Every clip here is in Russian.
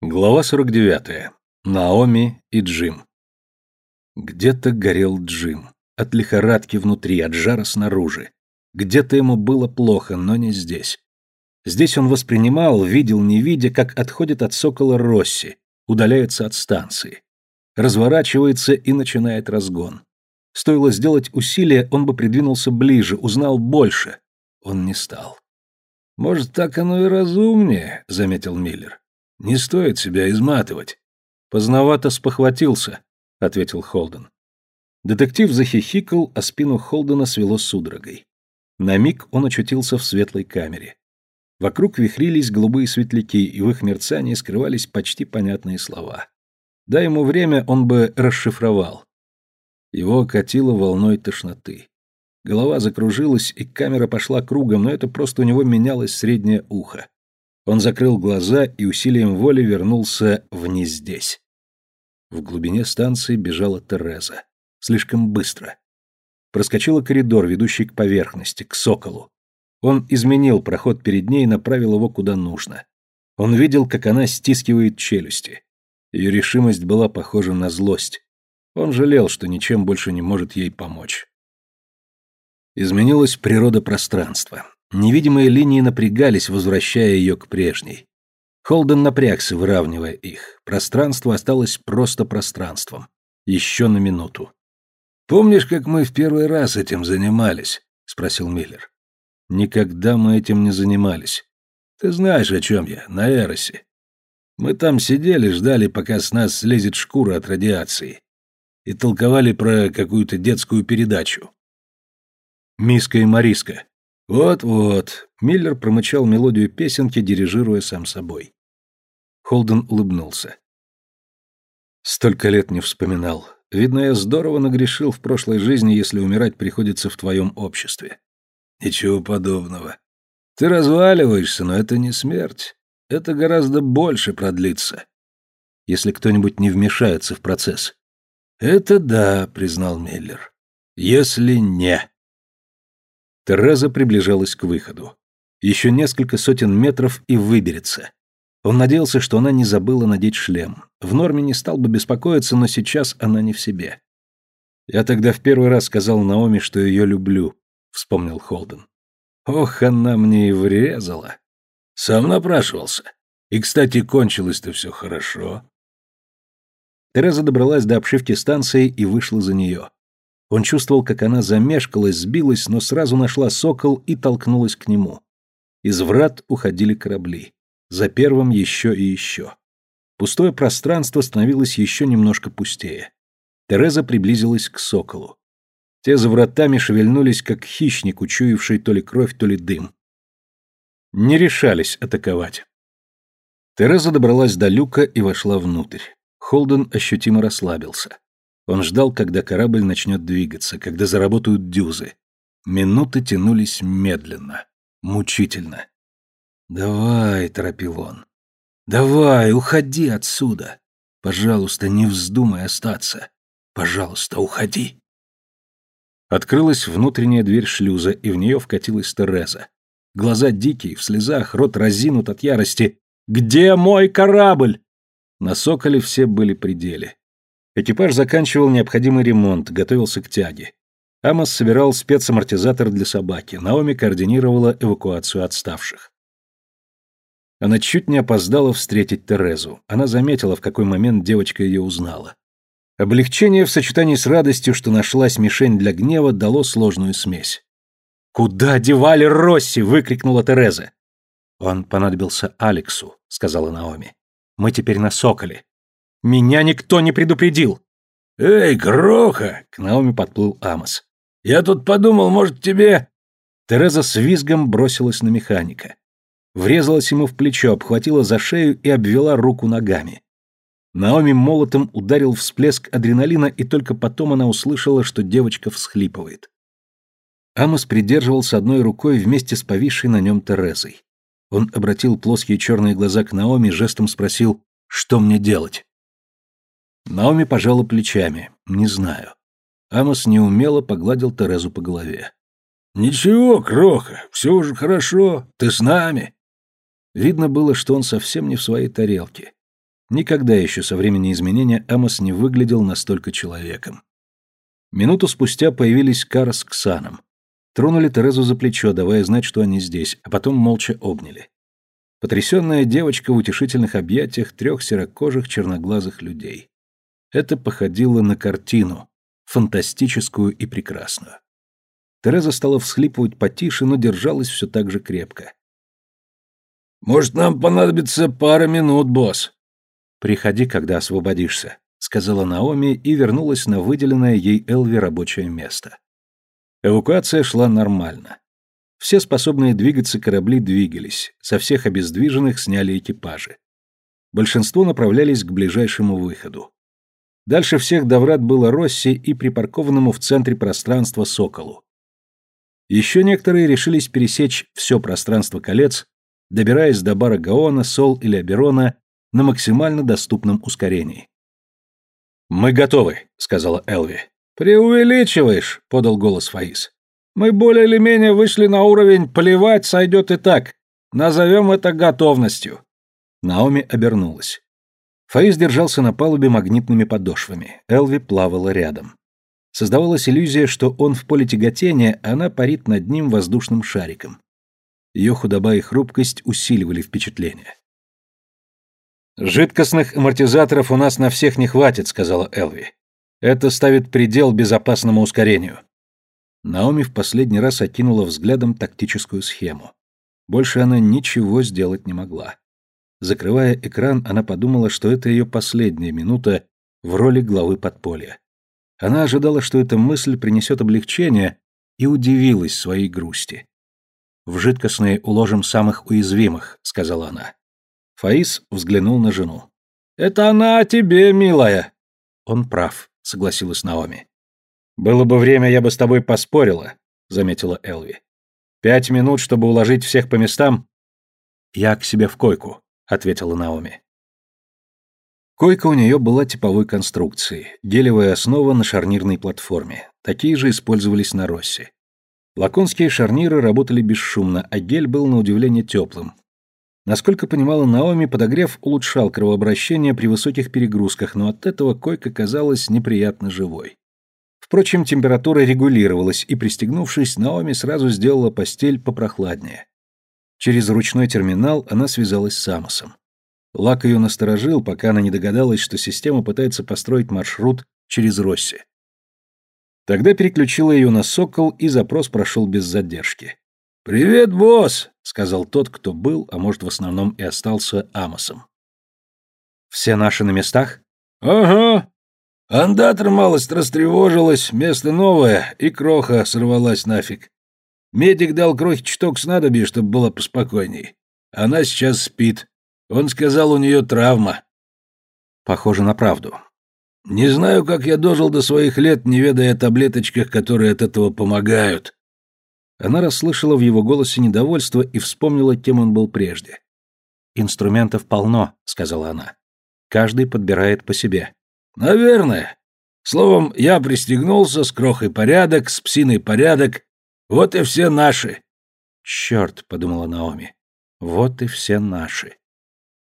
Глава 49. Наоми и Джим. Где-то горел Джим. От лихорадки внутри, от жара снаружи. Где-то ему было плохо, но не здесь. Здесь он воспринимал, видел, не видя, как отходит от сокола Росси, удаляется от станции. Разворачивается и начинает разгон. Стоило сделать усилие, он бы придвинулся ближе, узнал больше. Он не стал. «Может, так оно и разумнее», — заметил Миллер. Не стоит себя изматывать. Поздновато спохватился, ответил Холден. Детектив захихикал, а спину Холдена свело судорогой. На миг он очутился в светлой камере. Вокруг вихрились голубые светляки, и в их мерцании скрывались почти понятные слова. Дай ему время, он бы расшифровал. Его окатило волной тошноты. Голова закружилась, и камера пошла кругом, но это просто у него менялось среднее ухо. Он закрыл глаза и усилием воли вернулся в здесь. В глубине станции бежала Тереза. Слишком быстро. Проскочила коридор, ведущий к поверхности, к соколу. Он изменил проход перед ней и направил его куда нужно. Он видел, как она стискивает челюсти. Ее решимость была похожа на злость. Он жалел, что ничем больше не может ей помочь. Изменилась природа пространства. Невидимые линии напрягались, возвращая ее к прежней. Холден напрягся, выравнивая их. Пространство осталось просто пространством. Еще на минуту. «Помнишь, как мы в первый раз этим занимались?» — спросил Миллер. «Никогда мы этим не занимались. Ты знаешь, о чем я, на Эросе. Мы там сидели, ждали, пока с нас слезет шкура от радиации. И толковали про какую-то детскую передачу. «Миска и Мариска», «Вот-вот», — Миллер промычал мелодию песенки, дирижируя сам собой. Холден улыбнулся. «Столько лет не вспоминал. Видно, я здорово нагрешил в прошлой жизни, если умирать приходится в твоем обществе». «Ничего подобного. Ты разваливаешься, но это не смерть. Это гораздо больше продлится». «Если кто-нибудь не вмешается в процесс». «Это да», — признал Миллер. «Если не...» Тереза приближалась к выходу. Еще несколько сотен метров и выберется. Он надеялся, что она не забыла надеть шлем. В норме не стал бы беспокоиться, но сейчас она не в себе. «Я тогда в первый раз сказал Наоми, что ее люблю», — вспомнил Холден. «Ох, она мне и врезала». «Сам напрашивался. И, кстати, кончилось-то все хорошо». Тереза добралась до обшивки станции и вышла за нее. Он чувствовал, как она замешкалась, сбилась, но сразу нашла сокол и толкнулась к нему. Из врат уходили корабли. За первым еще и еще. Пустое пространство становилось еще немножко пустее. Тереза приблизилась к соколу. Те за вратами шевельнулись, как хищник, учуявший то ли кровь, то ли дым. Не решались атаковать. Тереза добралась до люка и вошла внутрь. Холден ощутимо расслабился. Он ждал, когда корабль начнет двигаться, когда заработают дюзы. Минуты тянулись медленно, мучительно. «Давай», — торопил он, — «давай, уходи отсюда. Пожалуйста, не вздумай остаться. Пожалуйста, уходи». Открылась внутренняя дверь шлюза, и в нее вкатилась Тереза. Глаза дикие, в слезах, рот разинут от ярости. «Где мой корабль?» На Соколе все были пределе. Экипаж заканчивал необходимый ремонт, готовился к тяге. Амос собирал спецамортизатор для собаки, Наоми координировала эвакуацию отставших. Она чуть не опоздала встретить Терезу. Она заметила, в какой момент девочка ее узнала. Облегчение в сочетании с радостью, что нашлась мишень для гнева, дало сложную смесь. «Куда девали Росси?» — выкрикнула Тереза. «Он понадобился Алексу», — сказала Наоми. «Мы теперь на Соколе. Меня никто не предупредил. Эй, Кроха! К Наоми подплыл Амос. Я тут подумал, может, тебе... Тереза с визгом бросилась на механика. Врезалась ему в плечо, обхватила за шею и обвела руку ногами. Наоми молотом ударил всплеск адреналина, и только потом она услышала, что девочка всхлипывает. Амос придерживался одной рукой вместе с повисшей на нем Терезой. Он обратил плоские черные глаза к Наоми, жестом спросил «Что мне делать?». Наоми пожала плечами. Не знаю. Амос неумело погладил Терезу по голове. «Ничего, Кроха, все уже хорошо, ты с нами». Видно было, что он совсем не в своей тарелке. Никогда еще со времени изменения Амос не выглядел настолько человеком. Минуту спустя появились Кара с Ксаном. Тронули Терезу за плечо, давая знать, что они здесь, а потом молча обняли. Потрясенная девочка в утешительных объятиях трех серокожих черноглазых людей. Это походило на картину, фантастическую и прекрасную. Тереза стала всхлипывать потише, но держалась все так же крепко. «Может, нам понадобится пара минут, босс?» «Приходи, когда освободишься», — сказала Наоми и вернулась на выделенное ей Элви рабочее место. Эвакуация шла нормально. Все способные двигаться корабли двигались, со всех обездвиженных сняли экипажи. Большинство направлялись к ближайшему выходу. Дальше всех Даврат было Росси и припаркованному в центре пространства Соколу. Еще некоторые решились пересечь все пространство колец, добираясь до бара Гаона, Сол или Аберона на максимально доступном ускорении. «Мы готовы», — сказала Элви. «Преувеличиваешь», — подал голос Фаис. «Мы более или менее вышли на уровень «плевать, сойдет и так». Назовем это готовностью». Наоми обернулась. Фаис держался на палубе магнитными подошвами. Элви плавала рядом. Создавалась иллюзия, что он в поле тяготения, а она парит над ним воздушным шариком. Ее худоба и хрупкость усиливали впечатление. «Жидкостных амортизаторов у нас на всех не хватит», — сказала Элви. «Это ставит предел безопасному ускорению». Наоми в последний раз окинула взглядом тактическую схему. Больше она ничего сделать не могла. Закрывая экран, она подумала, что это ее последняя минута в роли главы подполья. Она ожидала, что эта мысль принесет облегчение, и удивилась своей грусти. «В жидкостные уложим самых уязвимых», — сказала она. Фаис взглянул на жену. «Это она о тебе, милая!» «Он прав», — согласилась Наоми. «Было бы время, я бы с тобой поспорила», — заметила Элви. «Пять минут, чтобы уложить всех по местам?» «Я к себе в койку», — ответила Наоми. Койка у нее была типовой конструкции, гелевая основа на шарнирной платформе. Такие же использовались на Россе. Лаконские шарниры работали бесшумно, а гель был на удивление теплым, Насколько понимала Наоми, подогрев улучшал кровообращение при высоких перегрузках, но от этого койка казалась неприятно живой. Впрочем, температура регулировалась, и, пристегнувшись, Наоми сразу сделала постель попрохладнее. Через ручной терминал она связалась с Амосом. Лак ее насторожил, пока она не догадалась, что система пытается построить маршрут через Росси. Тогда переключила ее на Сокол, и запрос прошел без задержки. «Привет, босс!» — сказал тот, кто был, а может, в основном и остался Амосом. «Все наши на местах?» «Ага. Андатор малость растревожилась, место новое, и кроха сорвалась нафиг. Медик дал крохе чуток снадобья, чтобы было поспокойней. Она сейчас спит. Он сказал, у нее травма». «Похоже на правду. Не знаю, как я дожил до своих лет, не ведая о таблеточках, которые от этого помогают». Она расслышала в его голосе недовольство и вспомнила, кем он был прежде. «Инструментов полно», — сказала она. «Каждый подбирает по себе». «Наверное. Словом, я пристегнулся, с крохой порядок, с псиной порядок. Вот и все наши». «Черт», — подумала Наоми. «Вот и все наши».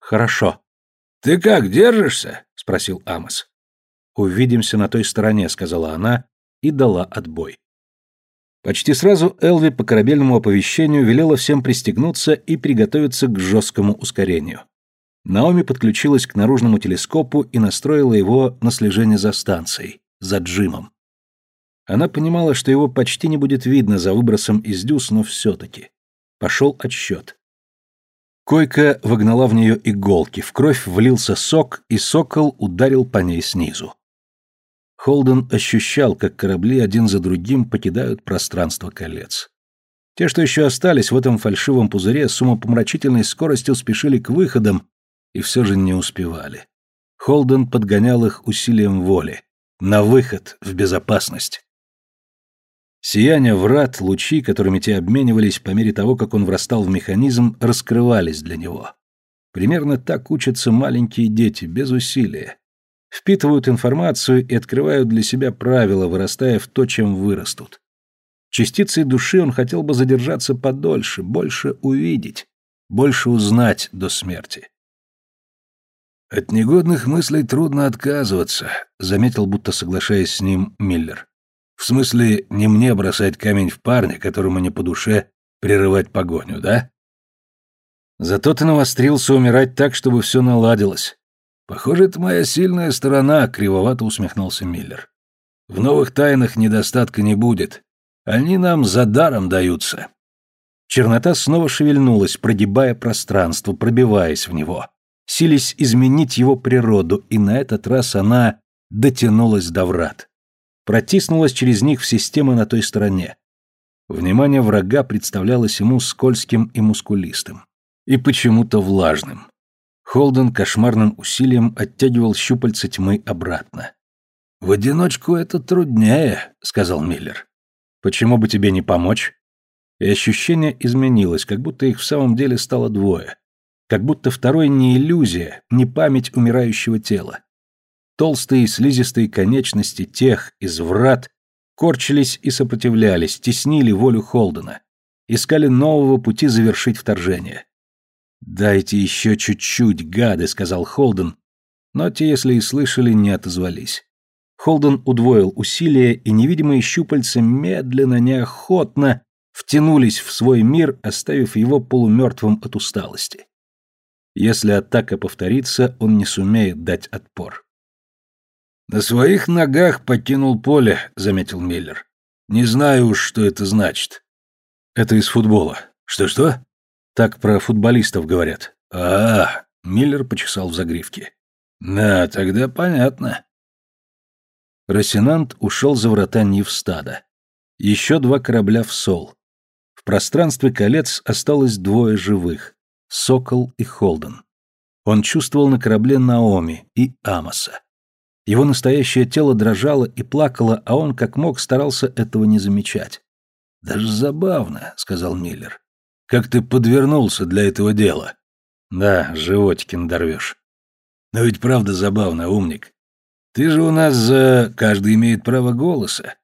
«Хорошо». «Ты как, держишься?» — спросил Амос. «Увидимся на той стороне», — сказала она и дала отбой. Почти сразу Элви по корабельному оповещению велела всем пристегнуться и приготовиться к жесткому ускорению. Наоми подключилась к наружному телескопу и настроила его на слежение за станцией, за Джимом. Она понимала, что его почти не будет видно за выбросом из дюз, но все-таки. Пошел отсчет. Койка вогнала в нее иголки, в кровь влился сок, и сокол ударил по ней снизу. Холден ощущал, как корабли один за другим покидают пространство колец. Те, что еще остались в этом фальшивом пузыре, с умопомрачительной скоростью спешили к выходам и все же не успевали. Холден подгонял их усилием воли. На выход, в безопасность. Сияние врат, лучи, которыми те обменивались по мере того, как он врастал в механизм, раскрывались для него. Примерно так учатся маленькие дети, без усилия впитывают информацию и открывают для себя правила, вырастая в то, чем вырастут. Частицей души он хотел бы задержаться подольше, больше увидеть, больше узнать до смерти. От негодных мыслей трудно отказываться, заметил, будто соглашаясь с ним Миллер. В смысле, не мне бросать камень в парня, которому не по душе прерывать погоню, да? Зато ты навострился умирать так, чтобы все наладилось. Похоже, это моя сильная сторона, кривовато усмехнулся Миллер. В новых тайнах недостатка не будет. Они нам за даром даются. Чернота снова шевельнулась, прогибая пространство, пробиваясь в него сились изменить его природу, и на этот раз она дотянулась до врат. Протиснулась через них в систему на той стороне. Внимание врага представлялось ему скользким и мускулистым. И почему-то влажным. Холден кошмарным усилием оттягивал щупальца тьмы обратно. «В одиночку это труднее», — сказал Миллер. «Почему бы тебе не помочь?» И ощущение изменилось, как будто их в самом деле стало двое как будто второй не иллюзия, не память умирающего тела. Толстые слизистые конечности тех из врат корчились и сопротивлялись, теснили волю Холдена, искали нового пути завершить вторжение. «Дайте еще чуть-чуть, гады», — сказал Холден, но те, если и слышали, не отозвались. Холден удвоил усилия, и невидимые щупальца медленно, неохотно втянулись в свой мир, оставив его полумертвым от усталости. Если атака повторится, он не сумеет дать отпор. «На своих ногах покинул поле», — заметил Миллер. «Не знаю уж, что это значит». «Это из футбола». «Что-что?» «Так про футболистов говорят». А, -а, -а Миллер почесал в загривке. «Да, тогда понятно». Росинант ушел за врата Нивстада. Еще два корабля в Сол. В пространстве колец осталось двое живых. Сокол и Холден. Он чувствовал на корабле Наоми и Амоса. Его настоящее тело дрожало и плакало, а он как мог старался этого не замечать. «Даже забавно», — сказал Миллер. «Как ты подвернулся для этого дела?» «Да, животики надорвешь». «Но ведь правда забавно, умник. Ты же у нас за... каждый имеет право голоса.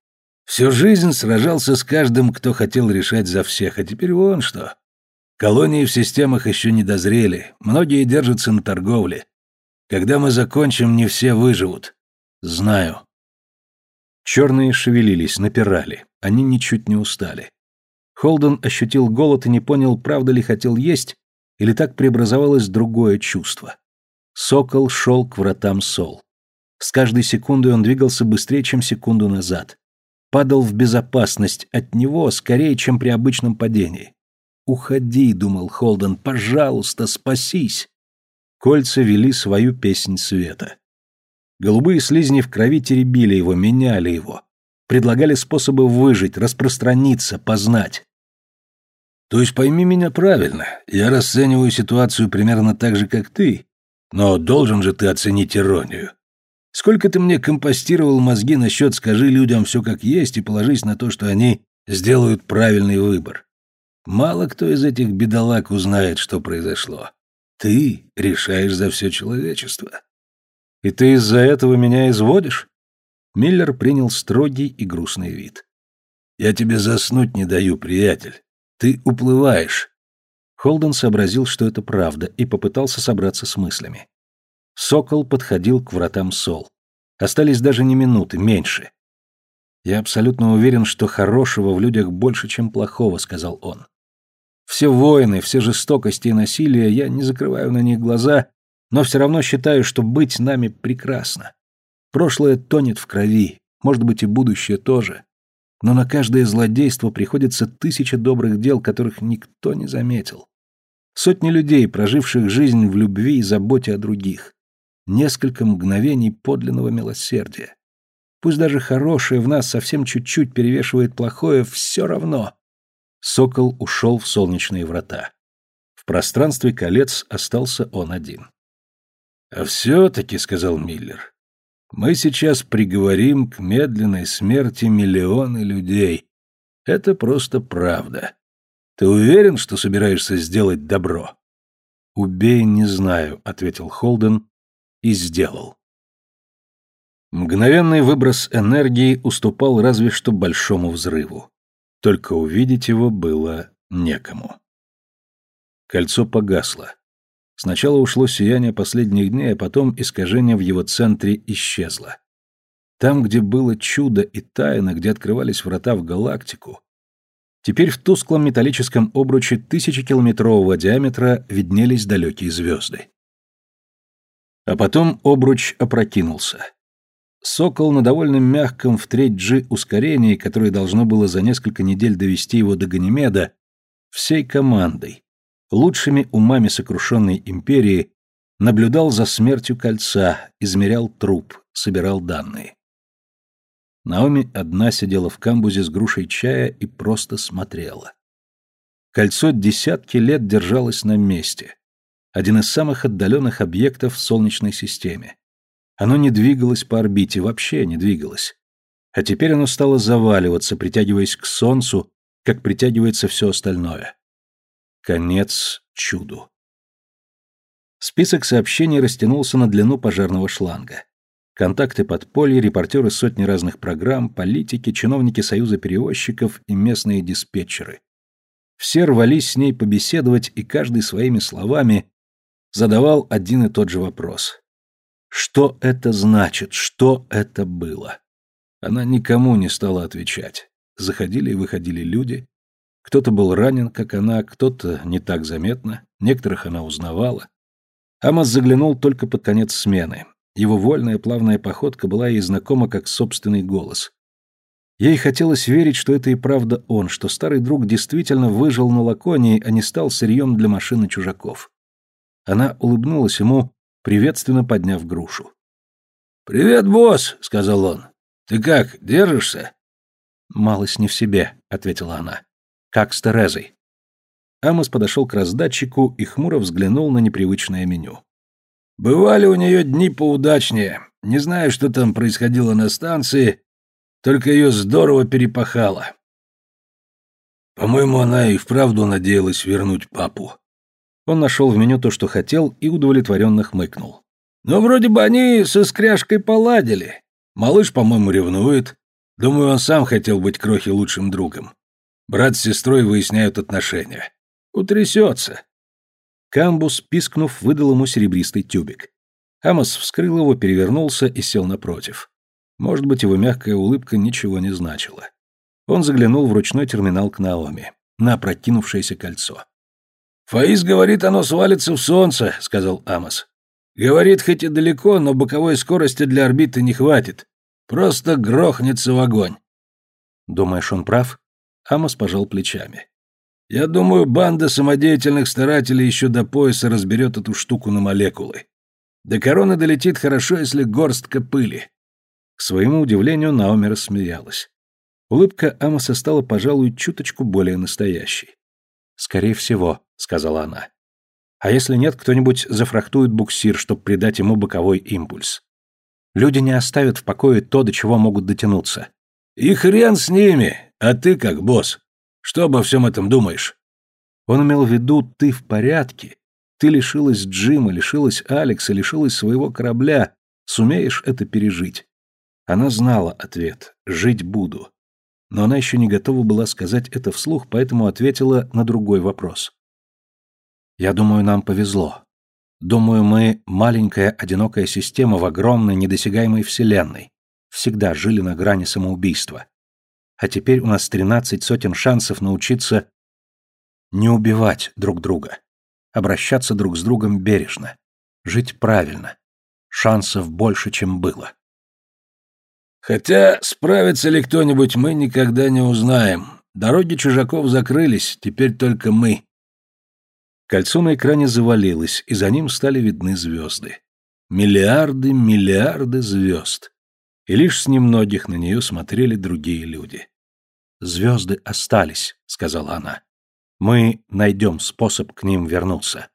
Всю жизнь сражался с каждым, кто хотел решать за всех, а теперь вон что. Колонии в системах еще не дозрели, многие держатся на торговле. Когда мы закончим, не все выживут. Знаю. Черные шевелились, напирали. Они ничуть не устали. Холден ощутил голод и не понял, правда ли хотел есть, или так преобразовалось другое чувство. Сокол шел к вратам Сол. С каждой секундой он двигался быстрее, чем секунду назад. Падал в безопасность от него скорее, чем при обычном падении. «Уходи», — думал Холден, — «пожалуйста, спасись». Кольца вели свою песнь света. Голубые слизни в крови теребили его, меняли его. Предлагали способы выжить, распространиться, познать. То есть пойми меня правильно, я расцениваю ситуацию примерно так же, как ты, но должен же ты оценить иронию. Сколько ты мне компостировал мозги насчет «скажи людям все как есть» и положись на то, что они сделают правильный выбор. Мало кто из этих бедолаг узнает, что произошло. Ты решаешь за все человечество. И ты из-за этого меня изводишь? Миллер принял строгий и грустный вид. Я тебе заснуть не даю, приятель. Ты уплываешь. Холден сообразил, что это правда, и попытался собраться с мыслями. Сокол подходил к вратам Сол. Остались даже не минуты, меньше. «Я абсолютно уверен, что хорошего в людях больше, чем плохого», — сказал он. Все войны, все жестокости и насилие, я не закрываю на них глаза, но все равно считаю, что быть нами прекрасно. Прошлое тонет в крови, может быть и будущее тоже. Но на каждое злодейство приходится тысяча добрых дел, которых никто не заметил. Сотни людей, проживших жизнь в любви и заботе о других. Несколько мгновений подлинного милосердия. Пусть даже хорошее в нас совсем чуть-чуть перевешивает плохое, все равно. Сокол ушел в солнечные врата. В пространстве колец остался он один. «А все-таки», — сказал Миллер, — «мы сейчас приговорим к медленной смерти миллионы людей. Это просто правда. Ты уверен, что собираешься сделать добро?» «Убей, не знаю», — ответил Холден и сделал. Мгновенный выброс энергии уступал разве что большому взрыву. Только увидеть его было некому. Кольцо погасло. Сначала ушло сияние последних дней, а потом искажение в его центре исчезло. Там, где было чудо и тайна, где открывались врата в галактику, теперь в тусклом металлическом обруче тысячекилометрового диаметра виднелись далекие звезды. А потом обруч опрокинулся. Сокол на довольно мягком в треть G ускорении, которое должно было за несколько недель довести его до Ганимеда, всей командой, лучшими умами сокрушенной империи, наблюдал за смертью кольца, измерял труп, собирал данные. Наоми одна сидела в камбузе с грушей чая и просто смотрела. Кольцо десятки лет держалось на месте. Один из самых отдаленных объектов в Солнечной системе. Оно не двигалось по орбите, вообще не двигалось. А теперь оно стало заваливаться, притягиваясь к Солнцу, как притягивается все остальное. Конец чуду. Список сообщений растянулся на длину пожарного шланга. Контакты подполья, репортеры сотни разных программ, политики, чиновники Союза перевозчиков и местные диспетчеры. Все рвались с ней побеседовать, и каждый своими словами задавал один и тот же вопрос. Что это значит? Что это было? Она никому не стала отвечать. Заходили и выходили люди. Кто-то был ранен, как она, кто-то не так заметно. Некоторых она узнавала. Амос заглянул только под конец смены. Его вольная плавная походка была ей знакома как собственный голос. Ей хотелось верить, что это и правда он, что старый друг действительно выжил на Лаконии, а не стал сырьем для машины чужаков. Она улыбнулась ему, приветственно подняв грушу. «Привет, босс!» — сказал он. «Ты как, держишься?» «Малость не в себе», — ответила она. «Как с Терезой?» Амос подошел к раздатчику и хмуро взглянул на непривычное меню. «Бывали у нее дни поудачнее. Не знаю, что там происходило на станции, только ее здорово перепахало. По-моему, она и вправду надеялась вернуть папу. Он нашел в меню то, что хотел, и удовлетворенно хмыкнул. «Но вроде бы они со скряжкой поладили. Малыш, по-моему, ревнует. Думаю, он сам хотел быть Крохи лучшим другом. Брат с сестрой выясняют отношения. Утрясется». Камбус, пискнув, выдал ему серебристый тюбик. Амос вскрыл его, перевернулся и сел напротив. Может быть, его мягкая улыбка ничего не значила. Он заглянул в ручной терминал к Наоми, на опрокинувшееся кольцо. «Фаис говорит, оно свалится в солнце», — сказал Амос. «Говорит, хоть и далеко, но боковой скорости для орбиты не хватит. Просто грохнется в огонь». «Думаешь, он прав?» Амос пожал плечами. «Я думаю, банда самодеятельных старателей еще до пояса разберет эту штуку на молекулы. До короны долетит хорошо, если горстка пыли». К своему удивлению, Наоми рассмеялась. Улыбка Амоса стала, пожалуй, чуточку более настоящей. «Скорее всего», — сказала она. «А если нет, кто-нибудь зафрахтует буксир, чтобы придать ему боковой импульс. Люди не оставят в покое то, до чего могут дотянуться». «И хрен с ними! А ты как босс? Что обо всем этом думаешь?» Он имел в виду «ты в порядке». Ты лишилась Джима, лишилась Алекса, лишилась своего корабля. Сумеешь это пережить? Она знала ответ «жить буду» но она еще не готова была сказать это вслух, поэтому ответила на другой вопрос. «Я думаю, нам повезло. Думаю, мы маленькая одинокая система в огромной недосягаемой вселенной. Всегда жили на грани самоубийства. А теперь у нас тринадцать сотен шансов научиться не убивать друг друга, обращаться друг с другом бережно, жить правильно. Шансов больше, чем было. Хотя справится ли кто-нибудь, мы никогда не узнаем. Дороги чужаков закрылись, теперь только мы. Кольцо на экране завалилось, и за ним стали видны звезды. Миллиарды, миллиарды звезд. И лишь с немногих на нее смотрели другие люди. «Звезды остались», — сказала она. «Мы найдем способ к ним вернуться».